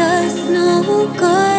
does no good.